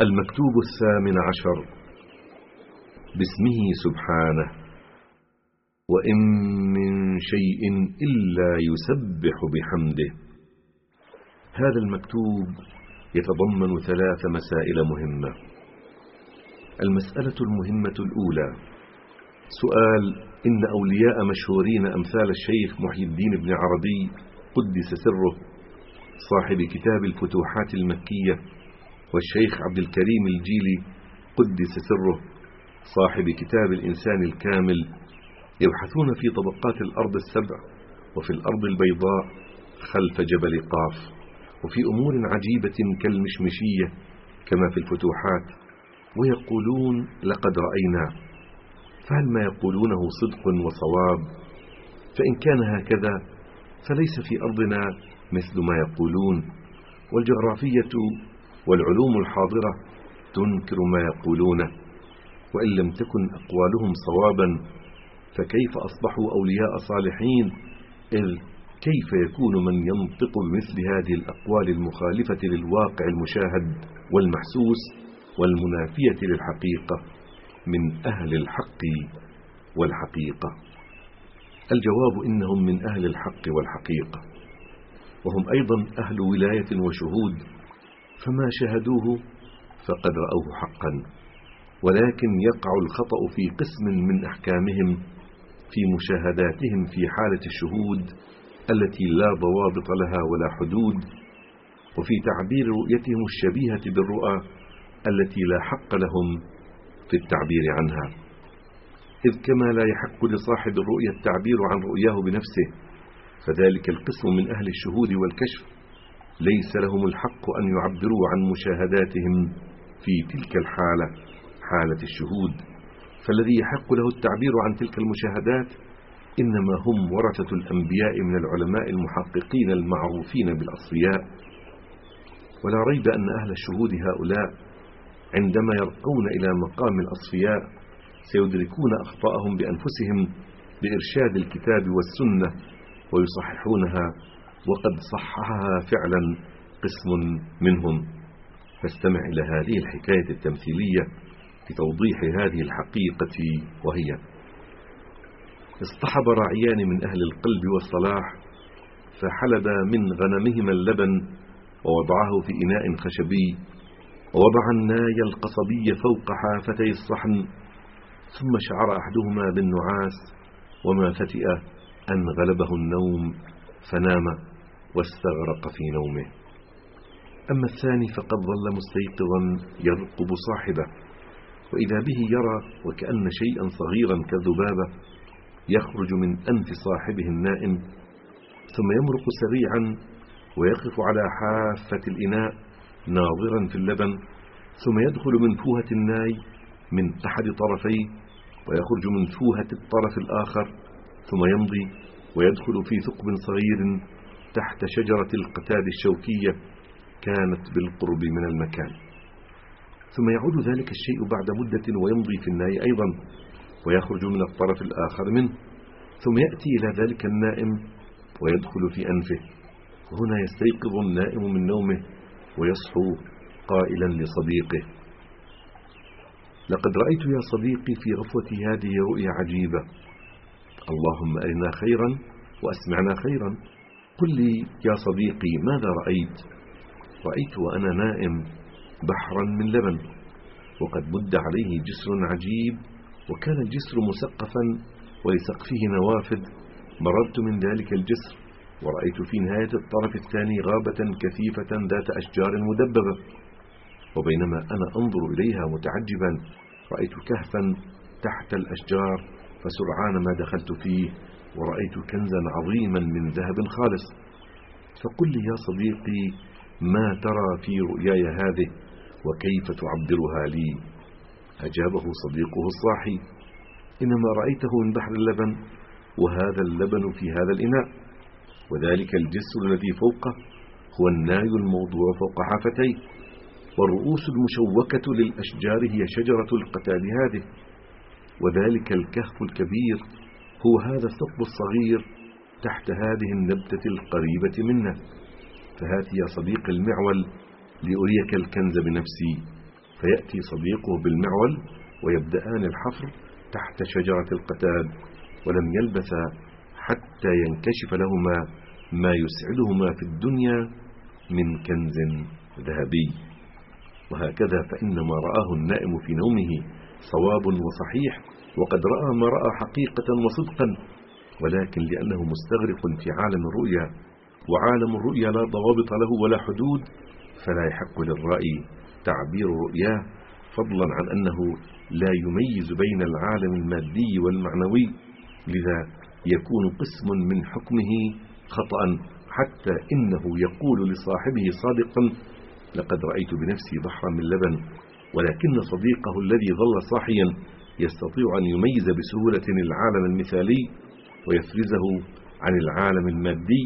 المكتوب الثامن عشر. باسمه سبحانه. وإن من شيء إلا يسبح بحمده. هذا المكتوب يتضمن ثلاث مسائل مهمة. المسألة المهمة الأولى. سؤال إن أولياء مشهورين أمثال الشيخ محي الدين بن عربي قدس سره صاحب كتاب الفتوحات المكية والشيخ عبد الكريم الجيلي قدس سره صاحب كتاب الإنسان الكامل يبحثون في طبقات الأرض السبع وفي الأرض البيضاء خلف جبل قاف وفي أمور عجيبة كالمشمشية كما في الفتوحات ويقولون لقد رأينا. فهل ما يقولونه صدق وصواب؟ فإن كان هكذا فليس في أرضنا مثل ما يقولون والجغرافية والعلوم الحاضرة تنكر ما يقولونه وإن لم تكن أقوالهم صوابا فكيف أصبحوا أولياء صالحين؟ إذ كيف يكون من ينطق بمثل هذه الأقوال المخالفة للواقع المشاهد والمحسوس والمنافية للحقيقة من أهل الحق والحقيقة؟ الجواب إنهم من أهل الحق والحقيقة وهم أيضا أهل ولاية وشهود فما شهدوه فقد رأوه حقا. ولكن يقع الخطأ في قسم من أحكامهم في مشاهداتهم في حالة الشهود التي لا ضوابط لها ولا حدود وفي تعبير رؤيتهم الشبيهة بالرؤى التي لا حق لهم في التعبير عنها. إذ كما لا يحق لصاحب الرؤيا التعبير عن رؤياه بنفسه فذلك القسم من أهل الشهود والكشف. ليس لهم الحق أن يعبروا عن مشاهداتهم في تلك الحالة حالة الشهود. فالذي يحق له التعبير عن تلك المشاهدات إنما هم ورثة الأنبياء من العلماء المحققين المعروفين بالأصفياء. ولا ريب أن أهل الشهود هؤلاء عندما يرقون إلى مقام الأصفياء سيدركون أخطاءهم بأنفسهم بإرشاد الكتاب والسنة ويصححونها وقد صححها فعلا قسم منهم. فاستمع إلى هذه الحكاية التمثيلية لتوضيح هذه الحقيقة وهي اصطحب راعيان من أهل القلب والصلاح فحلبا من غنمهما اللبن ووضعه في إناء خشبي ووضع الناي القصبي فوق حافتي الصحن ثم شعر أحدهما بالنعاس وما فتئ أن غلبه النوم فنام. واستغرق في نومه. أما الثاني فقد ظل مستيقظا يرقب صاحبه وإذا به يرى وكأن شيئا صغيرا كالذبابة يخرج من أنف صاحبه النائم ثم يمرق سريعا ويقف على حافة الإناء ناظرا في اللبن ثم يدخل من فوهة الناي من أحد طرفيه ويخرج من فوهة الطرف الآخر ثم يمضي ويدخل في ثقب صغير تحت شجرة القتاد الشوكية كانت بالقرب من المكان. ثم يعود ذلك الشيء بعد مدة ويمضي في الناي أيضا ويخرج من الطرف الآخر منه. ثم يأتي إلى ذلك النائم ويدخل في أنفه. وهنا يستيقظ النائم من نومه ويصحو قائلا لصديقه. لقد رأيت يا صديقي في غفوتي هذه رؤيا عجيبة. اللهم أرنا خيرا وأسمعنا خيرا. قل لي يا صديقي ماذا رأيت؟ رأيت وأنا نائم بحرا من لبن وقد مد عليه جسر عجيب وكان الجسر مسقفا ولسقفه نوافذ. مررت من ذلك الجسر ورأيت في نهاية الطرف الثاني غابة كثيفة ذات أشجار مدببة. وبينما أنا أنظر إليها متعجبا رأيت كهفا تحت الأشجار فسرعان ما دخلت فيه. ورأيت كنزا عظيما من ذهب خالص. فقل لي يا صديقي ما ترى في رؤياي هذه؟ وكيف تعبرها لي؟ أجابه صديقه الصاحي إنما رأيته من بحر اللبن وهذا اللبن في هذا الإناء. وذلك الجسر الذي فوقه هو الناي الموضوع فوق حافتيه. والرؤوس المشوكة للأشجار هي شجرة القتال هذه. وذلك الكهف الكبير هو هذا الثقب الصغير تحت هذه النبتة القريبة منا فهات يا صديق المعول لأريك الكنز بنفسي. فيأتي صديقه بالمعول ويبدأان الحفر تحت شجرة القتاد ولم يلبثا حتى ينكشف لهما ما يسعدهما في الدنيا من كنز ذهبي. وهكذا فإن ما رآه النائم في نومه صواب وصحيح. وقد رأى ما رأى حقيقة وصدقا ولكن لأنه مستغرق في عالم الرؤيا وعالم الرؤيا لا ضوابط له ولا حدود فلا يحق للرأي تعبير رؤياه فضلا عن أنه لا يميز بين العالم المادي والمعنوي لذا يكون قسم من حكمه خطأ حتى إنه يقول لصاحبه صادقا لقد رأيت بنفسي بحرا من لبن ولكن صديقه الذي ظل صاحيا يستطيع أن يميز بسهولة العالم المثالي ويفرزه عن العالم المادي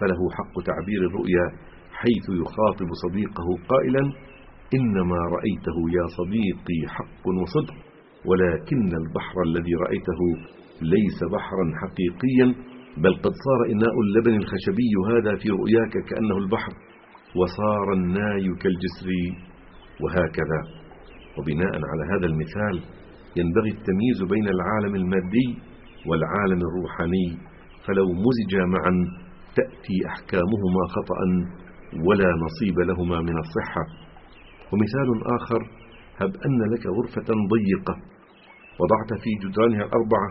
فله حق تعبير الرؤيا حيث يخاطب صديقه قائلا إنما رأيته يا صديقي حق وصدق ولكن البحر الذي رأيته ليس بحرا حقيقيا بل قد صار إناء اللبن الخشبي هذا في رؤياك كأنه البحر وصار الناي كالجسر وهكذا. وبناء على هذا المثال ينبغي التمييز بين العالم المادي والعالم الروحاني فلو مزجا معا تأتي أحكامهما خطأ ولا نصيب لهما من الصحة. ومثال آخر هب أن لك غرفة ضيقة وضعت في جدرانها الأربعة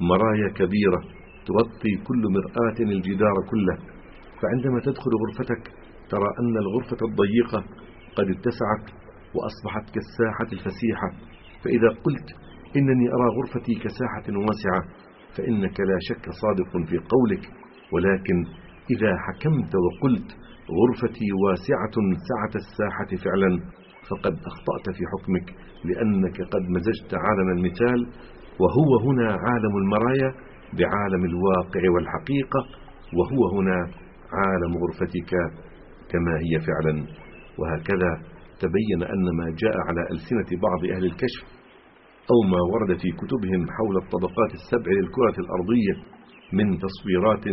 مرايا كبيرة تغطي كل مرآة الجدار كله. فعندما تدخل غرفتك ترى أن الغرفة الضيقة قد اتسعت وأصبحت كالساحة الفسيحة. فإذا قلت إنني أرى غرفتي كساحة واسعة فإنك لا شك صادق في قولك. ولكن إذا حكمت وقلت غرفتي واسعة سعة الساحة فعلا فقد أخطأت في حكمك لأنك قد مزجت عالم المثال وهو هنا عالم المرايا بعالم الواقع والحقيقة وهو هنا عالم غرفتك كما هي فعلا. وهكذا تبين أن ما جاء على ألسنة بعض أهل الكشف أو ما ورد في كتبهم حول الطبقات السبع للكرة الأرضية من تصويرات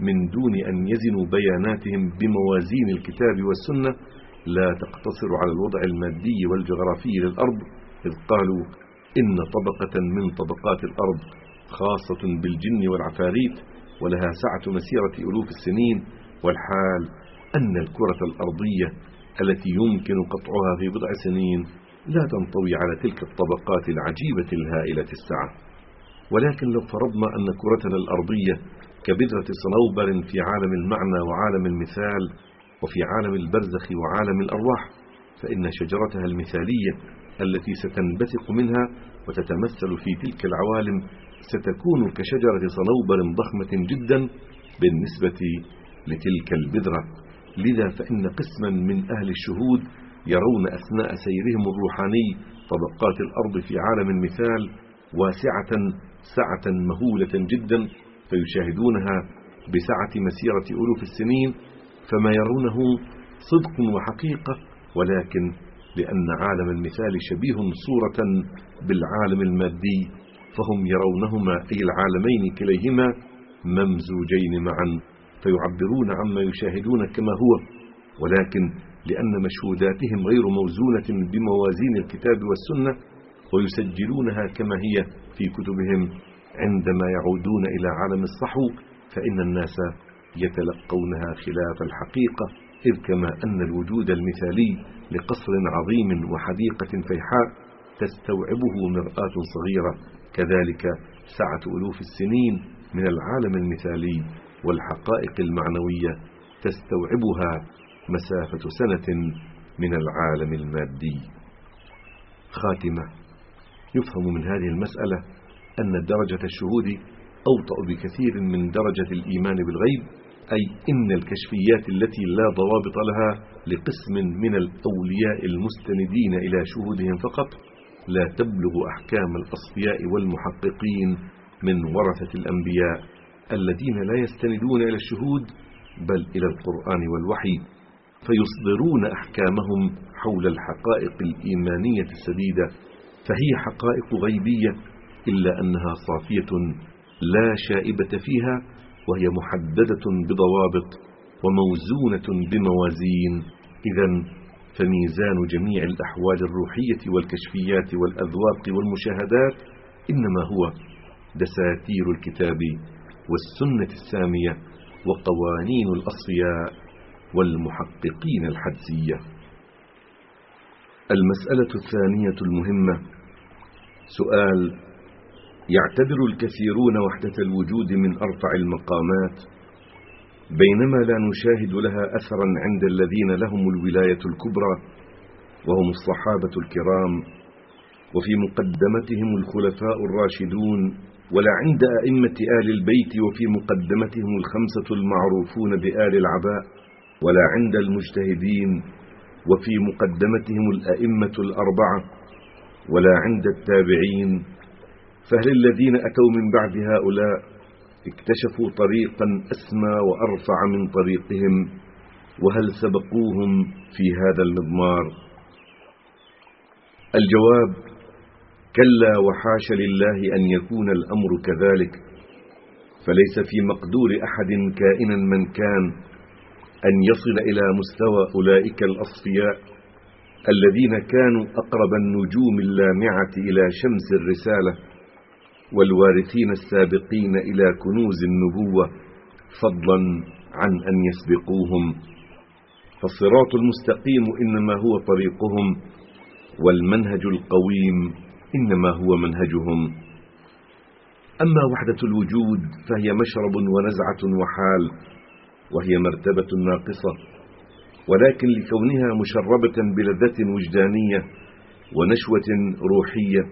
من دون أن يزنوا بياناتهم بموازين الكتاب والسنة لا تقتصر على الوضع المادي والجغرافي للأرض إذ قالوا إن طبقة من طبقات الأرض خاصة بالجن والعفاريت ولها سعة مسيرة ألوف السنين والحال أن الكرة الأرضية التي يمكن قطعها في بضع سنين لا تنطوي على تلك الطبقات العجيبة الهائلة السعة ولكن لو فرضنا أن كرتنا الأرضية كبذرة صنوبر في عالم المعنى وعالم المثال وفي عالم البرزخ وعالم الأرواح فإن شجرتها المثالية التي ستنبثق منها وتتمثل في تلك العوالم ستكون كشجرة صنوبر ضخمة جدا بالنسبة لتلك البذرة لذا فإن قسما من أهل الشهود يرون أثناء سيرهم الروحاني طبقات الأرض في عالم المثال واسعة سعة مهولة جدا فيشاهدونها بسعة مسيرة ألوف السنين فما يرونه صدق وحقيقة ولكن لأن عالم المثال شبيه صورة بالعالم المادي فهم يرونهما أي العالمين كليهما ممزوجين معا فيعبرون عما يشاهدون كما هو ولكن لأن مشهوداتهم غير موزونة بموازين الكتاب والسنة ويسجلونها كما هي في كتبهم. عندما يعودون إلى عالم الصحو فإن الناس يتلقونها خلاف الحقيقة إذ كما أن الوجود المثالي لقصر عظيم وحديقة فيحاء تستوعبه مرآة صغيرة. كذلك سعة ألوف السنين من العالم المثالي والحقائق المعنوية تستوعبها مسافة سنة من العالم المادي. خاتمة. يفهم من هذه المسألة أن درجة الشهود أوطأ بكثير من درجة الإيمان بالغيب أي إن الكشفيات التي لا ضوابط لها لقسم من الأولياء المستندين إلى شهودهم فقط لا تبلغ أحكام الأصفياء والمحققين من ورثة الأنبياء الذين لا يستندون إلى الشهود بل إلى القرآن والوحي. فيصدرون أحكامهم حول الحقائق الإيمانية السديدة فهي حقائق غيبية إلا أنها صافية لا شائبة فيها وهي محددة بضوابط وموزونة بموازين. إذا فميزان جميع الأحوال الروحية والكشفيات والأذواق والمشاهدات إنما هو دساتير الكتاب والسنة السامية وقوانين الأصفياء. والمحققين الحدسية. المسألة الثانية المهمة سؤال يعتبر الكثيرون وحدة الوجود من أرفع المقامات بينما لا نشاهد لها أثرا عند الذين لهم الولاية الكبرى وهم الصحابة الكرام وفي مقدمتهم الخلفاء الراشدون ولا عند أئمة آل البيت وفي مقدمتهم الخمسة المعروفون بآل العباء. ولا عند المجتهدين وفي مقدمتهم الأئمة الأربعة ولا عند التابعين. فهل الذين أتوا من بعد هؤلاء اكتشفوا طريقا أسمى وأرفع من طريقهم؟ وهل سبقوهم في هذا المضمار؟ الجواب كلا وحاش لله أن يكون الأمر كذلك فليس في مقدور أحد كائنا من كان. أن يصل إلى مستوى أولئك الأصفياء الذين كانوا أقرب النجوم اللامعة إلى شمس الرسالة والوارثين السابقين إلى كنوز النبوة فضلا عن أن يسبقوهم. فالصراط المستقيم إنما هو طريقهم والمنهج القويم إنما هو منهجهم. أما وحدة الوجود فهي مشرب ونزعة وحال. وهي مرتبة ناقصة ولكن لكونها مشربة بلذة وجدانية ونشوة روحية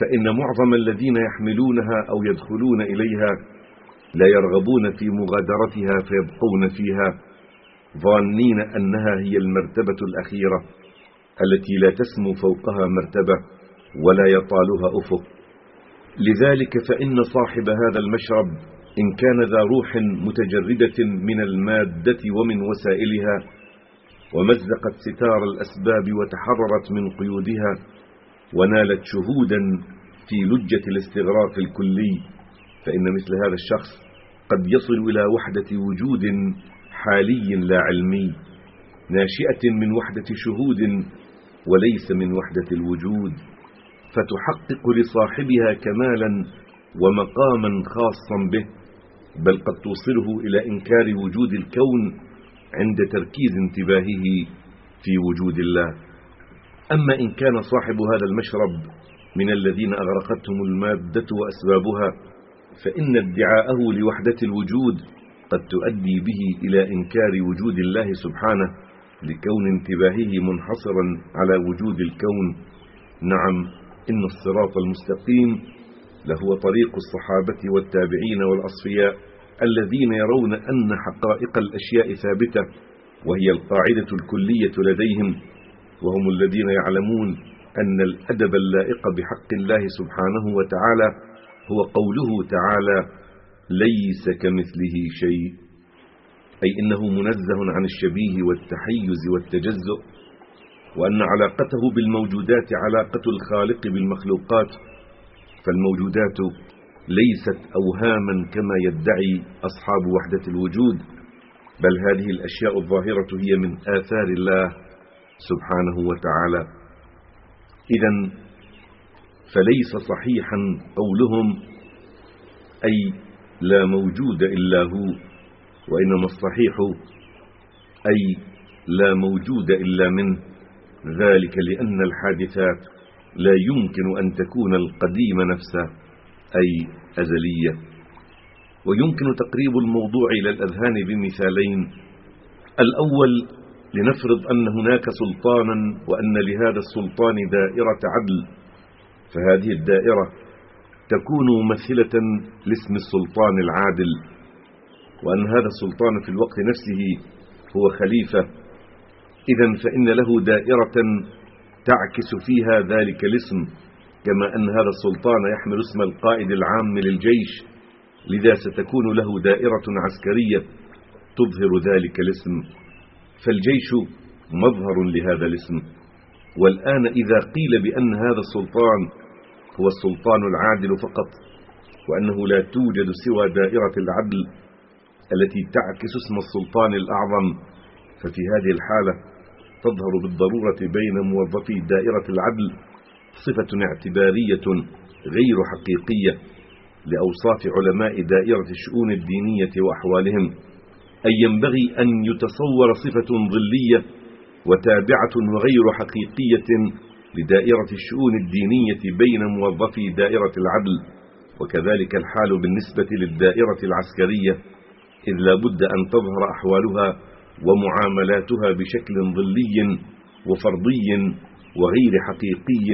فإن معظم الذين يحملونها أو يدخلون إليها لا يرغبون في مغادرتها فيبقون فيها ظانين أنها هي المرتبة الأخيرة التي لا تسمو فوقها مرتبة ولا يطالها أفق. لذلك فإن صاحب هذا المشرب إن كان ذا روح متجردة من المادة ومن وسائلها ومزقت ستار الأسباب وتحررت من قيودها ونالت شهودا في لجة الاستغراق الكلي فإن مثل هذا الشخص قد يصل إلى وحدة وجود حالي لا علمي ناشئة من وحدة شهود وليس من وحدة الوجود فتحقق لصاحبها كمالا ومقاما خاصا به. بل قد توصله إلى إنكار وجود الكون عند تركيز انتباهه في وجود الله. أما إن كان صاحب هذا المشرب من الذين أغرقتهم المادة وأسبابها فإن ادعاءه لوحدة الوجود قد تؤدي به إلى إنكار وجود الله سبحانه لكون انتباهه منحصرا على وجود الكون. نعم إن الصراط المستقيم لهو طريق الصحابة والتابعين والأصفياء الذين يرون أن حقائق الأشياء ثابتة وهي القاعدة الكلية لديهم وهم الذين يعلمون أن الأدب اللائق بحق الله سبحانه وتعالى هو قوله تعالى ليس كمثله شيء أي إنه منزه عن الشبيه والتحيز والتجزؤ وأن علاقته بالموجودات علاقة الخالق بالمخلوقات فالموجودات ليست أوهاما كما يدعي أصحاب وحدة الوجود بل هذه الأشياء الظاهرة هي من آثار الله سبحانه وتعالى. إذا فليس صحيحا قولهم أي لا موجود إلا هو وإنما الصحيح أي لا موجود إلا منه. ذلك لأن الحادثات لا يمكن أن تكون القديم نفسه أي أزلية. ويمكن تقريب الموضوع إلى الأذهان بمثالين. الأول لنفرض أن هناك سلطانا وأن لهذا السلطان دائرة عدل. فهذه الدائرة تكون ممثلة لاسم السلطان العادل. وأن هذا السلطان في الوقت نفسه هو خليفة. إذا فإن له دائرة تعكس فيها ذلك الاسم كما أن هذا السلطان يحمل اسم القائد العام للجيش لذا ستكون له دائرة عسكرية تظهر ذلك الاسم. فالجيش مظهر لهذا الاسم. والآن إذا قيل بأن هذا السلطان هو السلطان العادل فقط وأنه لا توجد سوى دائرة العدل التي تعكس اسم السلطان الأعظم ففي هذه الحالة تظهر بالضرورة بين موظفي دائرة العدل صفة اعتبارية غير حقيقية لأوصاف علماء دائرة الشؤون الدينية وأحوالهم أي ينبغي أن يتصور صفة ظلية وتابعة وغير حقيقية لدائرة الشؤون الدينية بين موظفي دائرة العدل وكذلك الحال بالنسبة للدائرة العسكرية إذ لا بد أن تظهر أحوالها ومعاملاتها بشكل ظلي وفرضي وغير حقيقي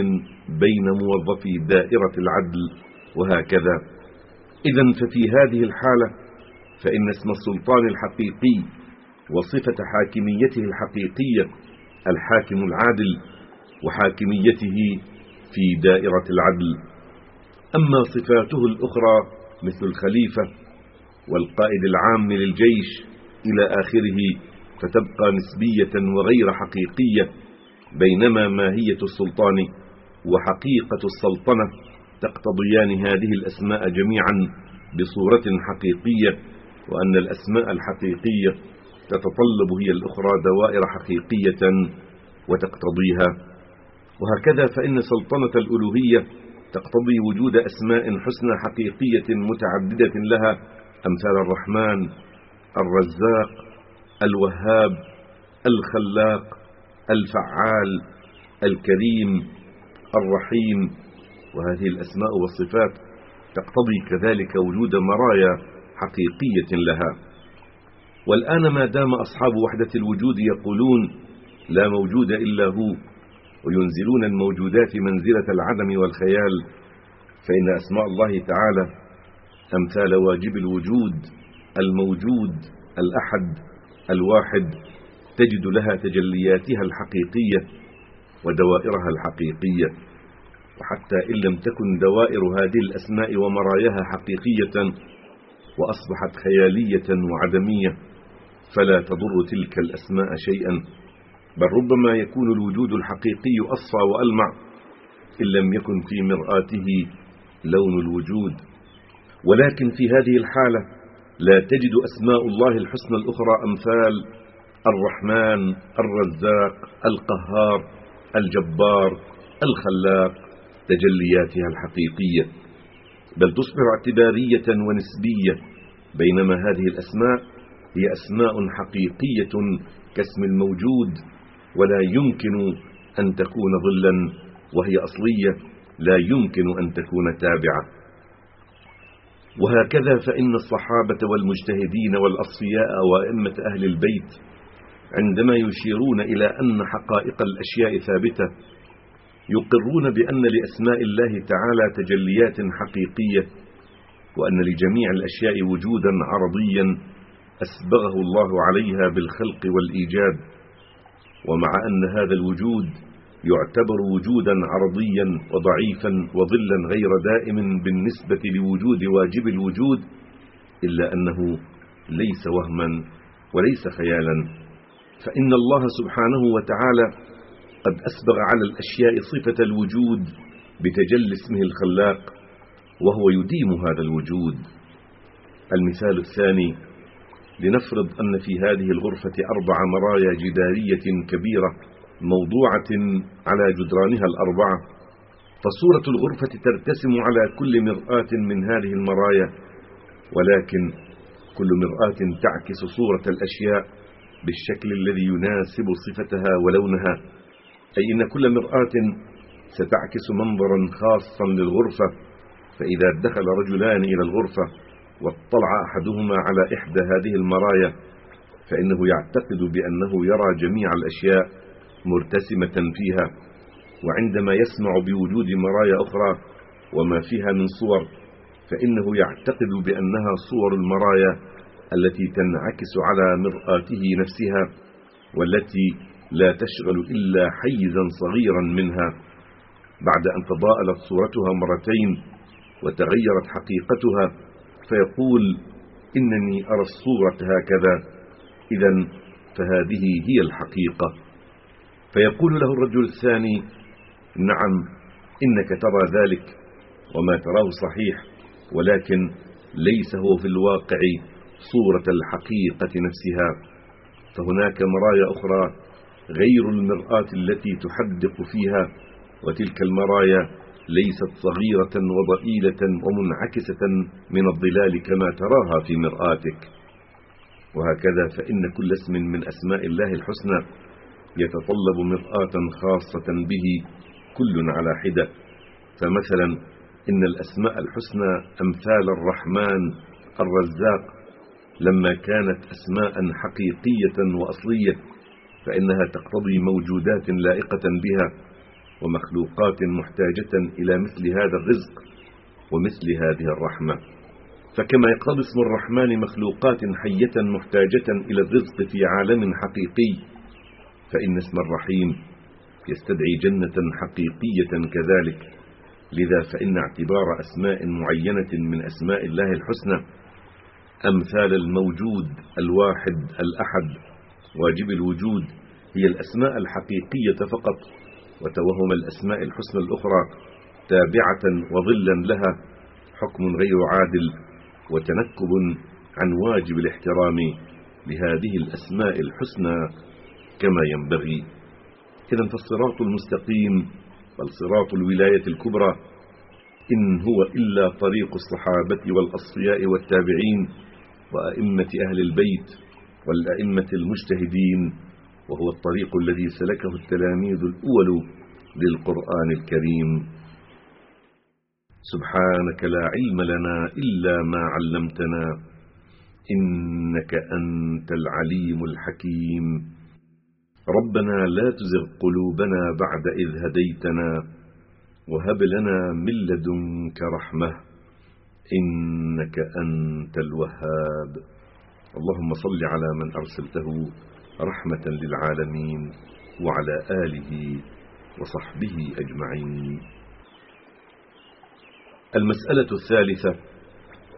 بين موظفي دائرة العدل وهكذا. إذا ففي هذه الحالة فإن اسم السلطان الحقيقي وصفة حاكميته الحقيقية الحاكم العادل وحاكميته في دائرة العدل. أما صفاته الأخرى مثل الخليفة والقائد العام للجيش إلى آخره فتبقى نسبية وغير حقيقية بينما ماهية السلطان وحقيقة السلطنة تقتضيان هذه الأسماء جميعا بصورة حقيقية وأن الأسماء الحقيقية تتطلب هي الأخرى دوائر حقيقية وتقتضيها. وهكذا فإن سلطنة الألوهية تقتضي وجود أسماء حسنى حقيقية متعددة لها أمثال الرحمن الرزاق الوهاب الخلاق الفعال الكريم الرحيم. وهذه الأسماء والصفات تقتضي كذلك وجود مرايا حقيقية لها. والآن ما دام أصحاب وحدة الوجود يقولون لا موجود إلا هو وينزلون الموجودات منزلة العدم والخيال فإن أسماء الله تعالى أمثال واجب الوجود الموجود الأحد الواحد تجد لها تجلياتها الحقيقية ودوائرها الحقيقية وحتى إن لم تكن دوائر هذه الأسماء ومراياها حقيقية وأصبحت خيالية وعدمية فلا تضر تلك الأسماء شيئا بل ربما يكون الوجود الحقيقي أصفى وألمع إن لم يكن في مرآته لون الوجود. ولكن في هذه الحالة لا تجد أسماء الله الحسنى الأخرى أمثال الرحمن الرزاق القهار الجبار الخلاق تجلياتها الحقيقية. بل تصبح اعتبارية ونسبية بينما هذه الأسماء هي أسماء حقيقية كاسم الموجود ولا يمكن أن تكون ظلا وهي أصلية لا يمكن أن تكون تابعة. وهكذا فإن الصحابة والمجتهدين والأصفياء وأئمة أهل البيت عندما يشيرون إلى أن حقائق الأشياء ثابتة يقرون بأن لأسماء الله تعالى تجليات حقيقية وأن لجميع الأشياء وجودا عرضيا أسبغه الله عليها بالخلق والإيجاد ومع أن هذا الوجود يعتبر وجودا عرضيا وضعيفا وظلا غير دائم بالنسبة لوجود واجب الوجود إلا أنه ليس وهما وليس خيالا. فإن الله سبحانه وتعالى قد أسبغ على الأشياء صفة الوجود بتجل اسمه الخلاق وهو يديم هذا الوجود. المثال الثاني لنفرض أن في هذه الغرفة أربع مرايا جدارية كبيرة موضوعة على جدرانها الأربعة فصورة الغرفة ترتسم على كل مرآة من هذه المرايا ولكن كل مرآة تعكس صورة الأشياء بالشكل الذي يناسب صفتها ولونها أي إن كل مرآة ستعكس منظرا خاصا للغرفة فإذا دخل رجلان إلى الغرفة واطلع أحدهما على إحدى هذه المرايا فإنه يعتقد بأنه يرى جميع الأشياء مرتسمة فيها وعندما يسمع بوجود مرايا أخرى وما فيها من صور فإنه يعتقد بأنها صور المرايا التي تنعكس على مرآته نفسها والتي لا تشغل إلا حيزا صغيرا منها. بعد أن تضاءلت صورتها مرتين وتغيرت حقيقتها فيقول إنني أرى الصورة هكذا. إذا فهذه هي الحقيقة. فيقول له الرجل الثاني نعم إنك ترى ذلك وما تراه صحيح ولكن ليس هو في الواقع صورة الحقيقة نفسها. فهناك مرايا أخرى غير المرآة التي تحدق فيها وتلك المرايا ليست صغيرة وضئيلة ومنعكسة من الظلال كما تراها في مرآتك. وهكذا فإن كل اسم من أسماء الله الحسنى يتطلب مرآة خاصة به كل على حدة. فمثلا إن الأسماء الحسنى أمثال الرحمن الرزاق. لما كانت أسماء حقيقية وأصلية فإنها تقتضي موجودات لائقة بها ومخلوقات محتاجة إلى مثل هذا الرزق ومثل هذه الرحمة. فكما يقتضي اسم الرحمن مخلوقات حية محتاجة إلى الرزق في عالم حقيقي فإن اسم الرحيم يستدعي جنة حقيقية كذلك. لذا فإن اعتبار أسماء معينة من أسماء الله الحسنى أمثال الموجود الواحد الأحد. واجب الوجود هي الأسماء الحقيقية فقط وتوهم الأسماء الحسنى الأخرى تابعة وظلا لها حكم غير عادل وتنكب عن واجب الاحترام لهذه الأسماء الحسنى. كما ينبغي. إذا فالصراط المستقيم بل صراط الولاية الكبرى إن هو إلا طريق الصحابة والأصفياء والتابعين وأئمة أهل البيت والأئمة المجتهدين وهو الطريق الذي سلكه التلاميذ الأول للقرآن الكريم. سبحانك لا علم لنا إلا ما علمتنا إنك أنت العليم الحكيم. ربنا لا تزغ قلوبنا بعد إذ هديتنا وهب لنا من لدنك رحمة إنك أنت الوهاب. اللهم صل على من أرسلته رحمة للعالمين وعلى آله وصحبه أجمعين. المسألة الثالثة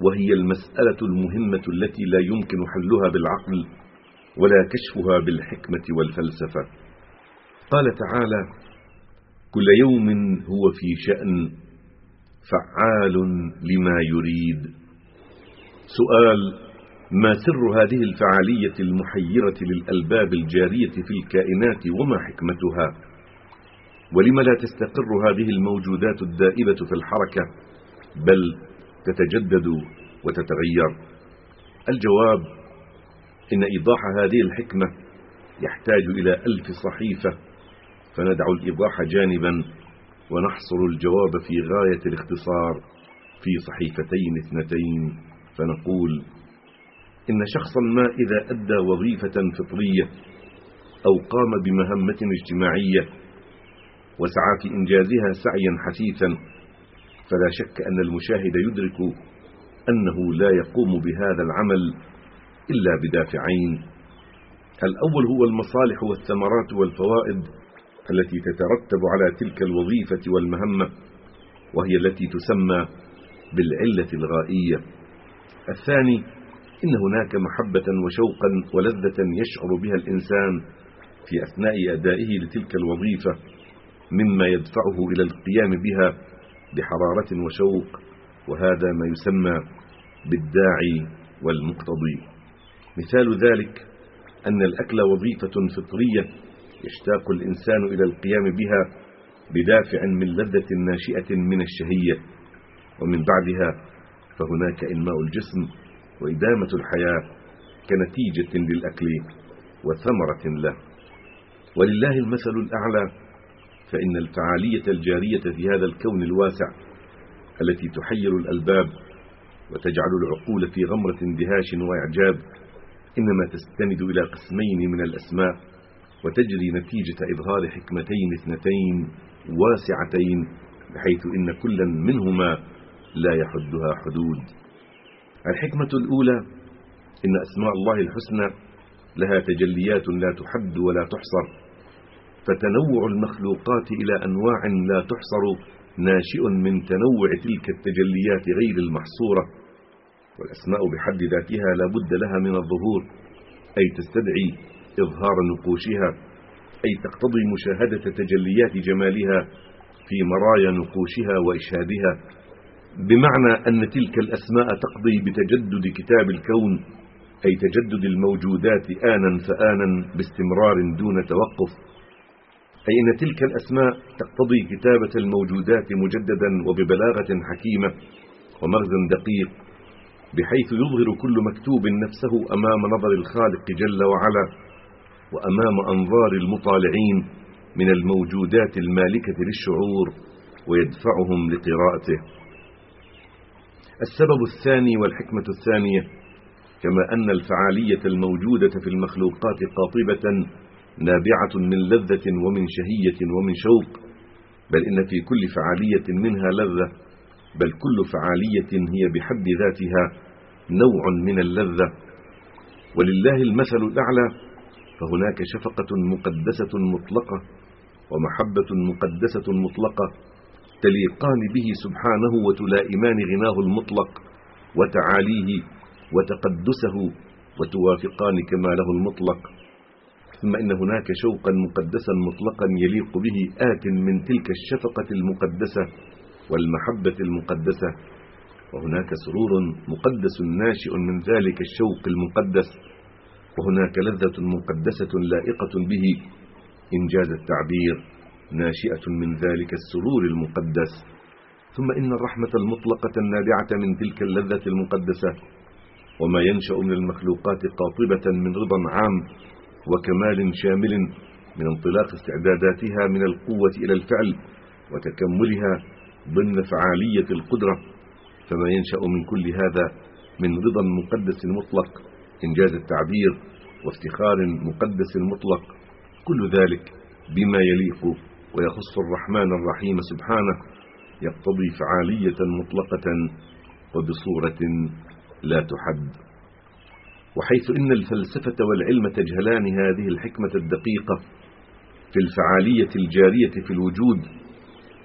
وهي المسألة المهمة التي لا يمكن حلها بالعقل. ولا كشفها بالحكمة والفلسفة. قال تعالى كل يوم هو في شأن فعال لما يريد. سؤال ما سر هذه الفعالية المحيرة للألباب الجارية في الكائنات وما حكمتها؟ ولم لا تستقر هذه الموجودات الدائبة في الحركة بل تتجدد وتتغير؟ الجواب إن إيضاح هذه الحكمة يحتاج إلى ألف صحيفة فندع الإيضاح جانبا ونحصر الجواب في غاية الاختصار في صحيفتين اثنتين فنقول إن شخصا ما إذا أدى وظيفة فطرية أو قام بمهمة اجتماعية وسعى في إنجازها سعيا حثيثا فلا شك أن المشاهد يدرك أنه لا يقوم بهذا العمل إلا بدافعين. الأول هو المصالح والثمرات والفوائد التي تترتب على تلك الوظيفة والمهمة وهي التي تسمى بالعلة الغائية. الثاني إن هناك محبة وشوقا ولذة يشعر بها الإنسان في أثناء أدائه لتلك الوظيفة مما يدفعه إلى القيام بها بحرارة وشوق وهذا ما يسمى بالداعي والمقتضي. مثال ذلك أن الأكل وظيفة فطرية يشتاق الإنسان إلى القيام بها بدافع من لذة ناشئة من الشهية. ومن بعدها فهناك إنماء الجسم وإدامة الحياة كنتيجة للأكل وثمرة له. ولله المثل الأعلى فإن الفعالية الجارية في هذا الكون الواسع التي تحير الألباب وتجعل العقول في غمرة اندهاش وإعجاب إنما تستند إلى قسمين من الأسماء وتجري نتيجة إظهار حكمتين اثنتين واسعتين بحيث إن كلا منهما لا يحدها حدود. الحكمة الأولى إن أسماء الله الحسنى لها تجليات لا تحد ولا تحصر فتنوع المخلوقات إلى أنواع لا تحصر ناشئ من تنوع تلك التجليات غير المحصورة. والأسماء بحد ذاتها لا بد لها من الظهور أي تستدعي إظهار نقوشها أي تقتضي مشاهدة تجليات جمالها في مرايا نقوشها وإشهادها. بمعنى أن تلك الأسماء تقضي بتجدد كتاب الكون أي تجدد الموجودات آنا فآنا باستمرار دون توقف. أي أن تلك الأسماء تقتضي كتابة الموجودات مجددا وببلاغة حكيمة ومغزى دقيق. بحيث يظهر كل مكتوب نفسه أمام نظر الخالق جل وعلا وأمام أنظار المطالعين من الموجودات المالكة للشعور ويدفعهم لقراءته. السبب الثاني والحكمة الثانية كما أن الفعالية الموجودة في المخلوقات قاطبة نابعة من لذة ومن شهية ومن شوق بل إن في كل فعالية منها لذة بل كل فعالية هي بحد ذاتها نوع من اللذة. ولله المثل الأعلى فهناك شفقة مقدسة مطلقة ومحبة مقدسة مطلقة تليقان به سبحانه وتلائمان غناه المطلق وتعاليه وتقدسه وتوافقان كماله المطلق. ثم إن هناك شوقا مقدسا مطلقا يليق به آت من تلك الشفقة المقدسة والمحبة المقدسة. وهناك سرور مقدس ناشئ من ذلك الشوق المقدس. وهناك لذة مقدسة لائقة به. إنجاز التعبير ناشئة من ذلك السرور المقدس. ثم إن الرحمة المطلقة النابعة من تلك اللذة المقدسة. وما ينشأ من المخلوقات قاطبة من رضا عام وكمال شامل من انطلاق استعداداتها من القوة إلى الفعل وتكملها ضمن فعالية القدرة فما ينشأ من كل هذا من رضا مقدس مطلق إنجاز التعبير وافتخار مقدس مطلق. كل ذلك بما يليق ويخص الرحمن الرحيم سبحانه يقتضي فعالية مطلقة وبصورة لا تحد. وحيث إن الفلسفة والعلم تجهلان هذه الحكمة الدقيقة في الفعالية الجارية في الوجود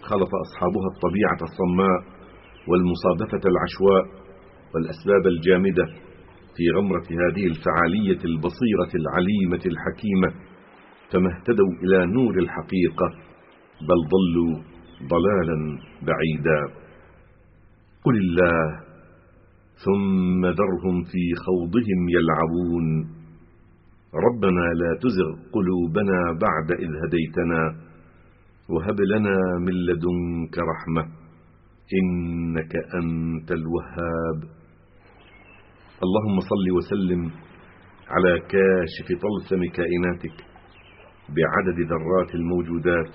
خلط أصحابها الطبيعة الصماء والمصادفة العشواء والأسباب الجامدة في غمرة هذه الفعالية البصيرة العليمة الحكيمة فما اهتدوا إلى نور الحقيقة بل ضلوا ضلالا بعيدا. قل الله ثم ذرهم في خوضهم يلعبون. ربنا لا تزغ قلوبنا بعد إذ هديتنا. وهب لنا من لدنك رحمة إنك أنت الوهاب. اللهم صل وسلم على كاشف طلسم كائناتك بعدد ذرات الموجودات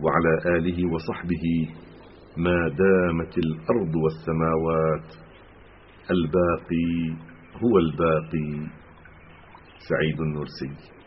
وعلى آله وصحبه ما دامت الأرض والسماوات. الباقي هو الباقي. سعيد النرسي.